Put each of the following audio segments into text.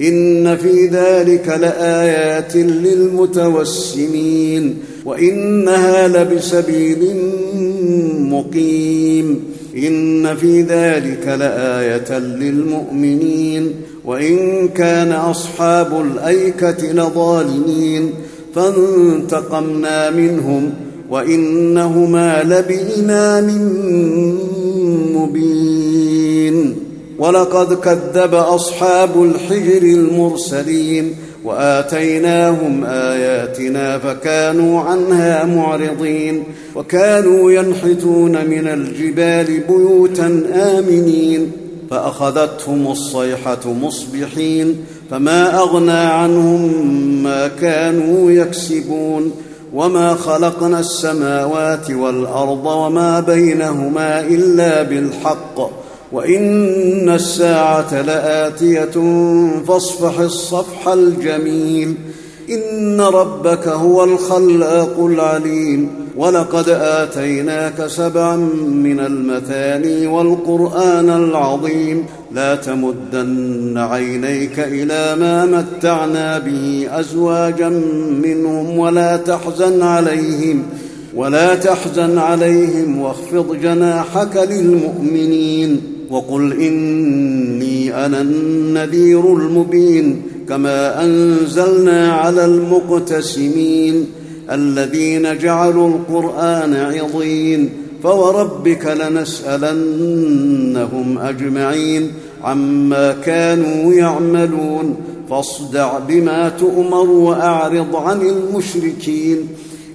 إن في ذلك لآيات للمتوسمين وإنها لبسبيل مقيم. إن في ذلك لآية للمؤمنين وإن كان أصحاب الأيكة لظالمين. فانتقمنا منهم وإنهما لبإمام مبين. ولقد كذب أصحاب الحجر المرسلين وآتيناهم آياتنا فكانوا عنها معرضين وكانوا ينحتون من الجبال بيوتا آمنين فأخذتهم الصيحة مصبحين فما أغنى عنهم ما كانوا يكسبون وما خلقنا السماوات والأرض وما بينهما إلا بالحق وإن الساعة لآتية فاصفح الصفح الجميل. إن ربك هو الخلاق العليم. ولقد آتيناك سبعا من المثاني والقرآن العظيم. لا تمدن عينيك إلى ما متعنا به أزواجا منهم ولا تحزن عليهم. ولا تحزن عليهم واخفض جناحك للمؤمنين. وقل إني أنا النذير المبين كما أنزلنا على المقتسمين الذين جعلوا القرآن عضين فوربك لنسألنهم أجمعين عما كانوا يعملون فاصدع بما تؤمر وأعرض عن المشركين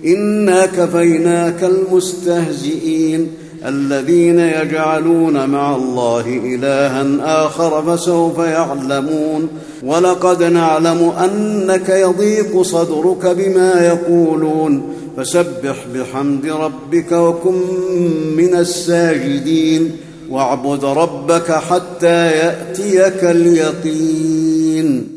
إنا كفيناك المستهزئين الذين يجعلون مع الله إلها آخر فسوف يعلمون. ولقد نعلم أنك يضيق صدرك بما يقولون. فسبح بحمد ربك وكن من الساجدين. واعبد ربك حتى يأتيك اليقين.